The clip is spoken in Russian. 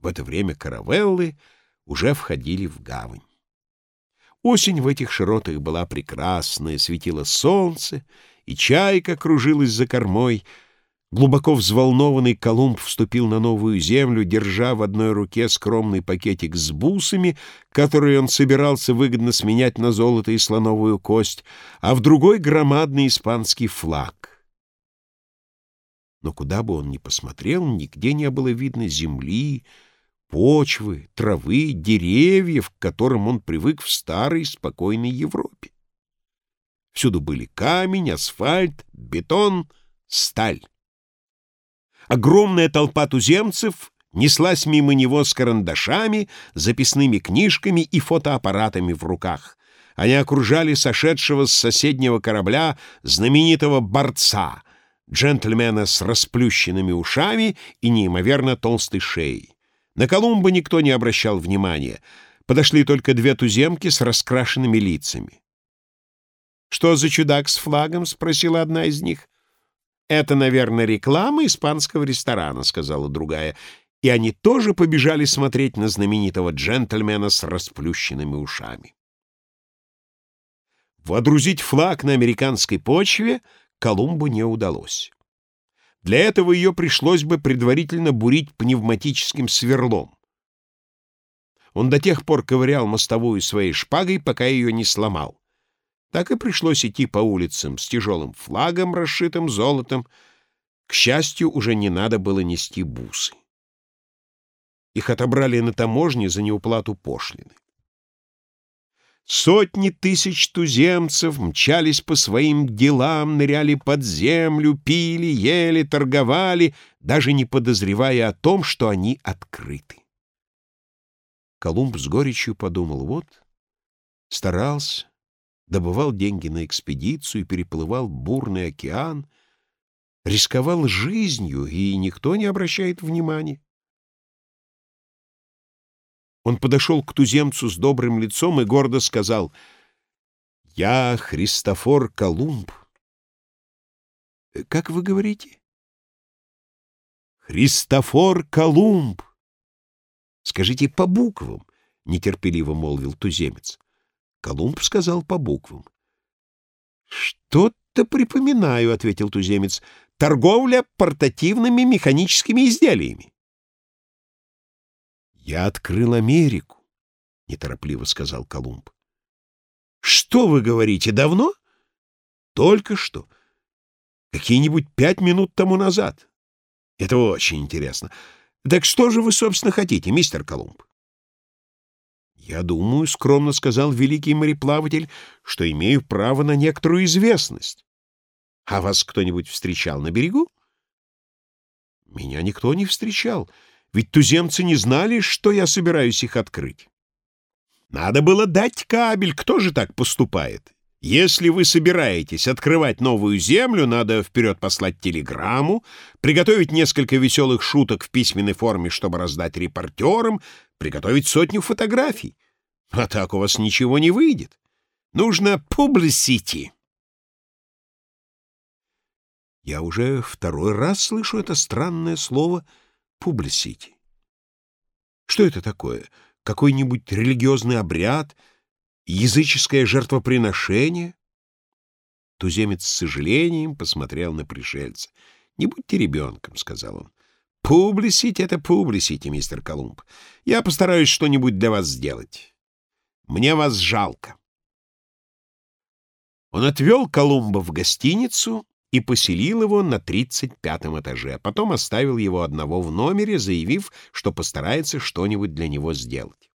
В это время каравеллы уже входили в гавань. Осень в этих широтах была прекрасная, светило солнце, и чайка кружилась за кормой. Глубоко взволнованный Колумб вступил на новую землю, держа в одной руке скромный пакетик с бусами, который он собирался выгодно сменять на золото и слоновую кость, а в другой — громадный испанский флаг. Но куда бы он ни посмотрел, нигде не было видно земли, почвы, травы, деревьев, к которым он привык в старой спокойной Европе. Всюду были камень, асфальт, бетон, сталь. Огромная толпа туземцев неслась мимо него с карандашами, записными книжками и фотоаппаратами в руках. Они окружали сошедшего с соседнего корабля знаменитого борца, джентльмена с расплющенными ушами и неимоверно толстой шеей. На Колумба никто не обращал внимания. Подошли только две туземки с раскрашенными лицами. «Что за чудак с флагом?» — спросила одна из них. «Это, наверное, реклама испанского ресторана», — сказала другая. И они тоже побежали смотреть на знаменитого джентльмена с расплющенными ушами. Водрузить флаг на американской почве Колумбу не удалось. Для этого ее пришлось бы предварительно бурить пневматическим сверлом. Он до тех пор ковырял мостовую своей шпагой, пока ее не сломал. Так и пришлось идти по улицам с тяжелым флагом, расшитым золотом. К счастью, уже не надо было нести бусы. Их отобрали на таможне за неуплату пошлины. Сотни тысяч туземцев мчались по своим делам, ныряли под землю, пили, ели, торговали, даже не подозревая о том, что они открыты. Колумб с горечью подумал, вот, старался, добывал деньги на экспедицию, переплывал бурный океан, рисковал жизнью, и никто не обращает внимания. Он подошел к туземцу с добрым лицом и гордо сказал, «Я Христофор Колумб». «Как вы говорите?» «Христофор Колумб». «Скажите по буквам», — нетерпеливо молвил туземец. Колумб сказал по буквам. «Что-то припоминаю», — ответил туземец. «Торговля портативными механическими изделиями». «Я открыл Америку», — неторопливо сказал Колумб. «Что вы говорите, давно?» «Только что. Какие-нибудь пять минут тому назад. Это очень интересно. Так что же вы, собственно, хотите, мистер Колумб?» «Я думаю, — скромно сказал великий мореплаватель, — что имею право на некоторую известность. А вас кто-нибудь встречал на берегу?» «Меня никто не встречал, ведь туземцы не знали, что я собираюсь их открыть. Надо было дать кабель, кто же так поступает?» Если вы собираетесь открывать новую землю, надо вперед послать телеграмму, приготовить несколько веселых шуток в письменной форме, чтобы раздать репортерам, приготовить сотню фотографий. А так у вас ничего не выйдет. Нужно publicity. Я уже второй раз слышу это странное слово publicity. Что это такое? Какой-нибудь религиозный обряд — языческое жертвоприношение? Туземец с сожалением посмотрел на пришельца. «Не будьте ребенком», — сказал он. «Публисить — это публисить, мистер Колумб. Я постараюсь что-нибудь для вас сделать. Мне вас жалко». Он отвел Колумба в гостиницу и поселил его на тридцать пятом этаже, а потом оставил его одного в номере, заявив, что постарается что-нибудь для него сделать.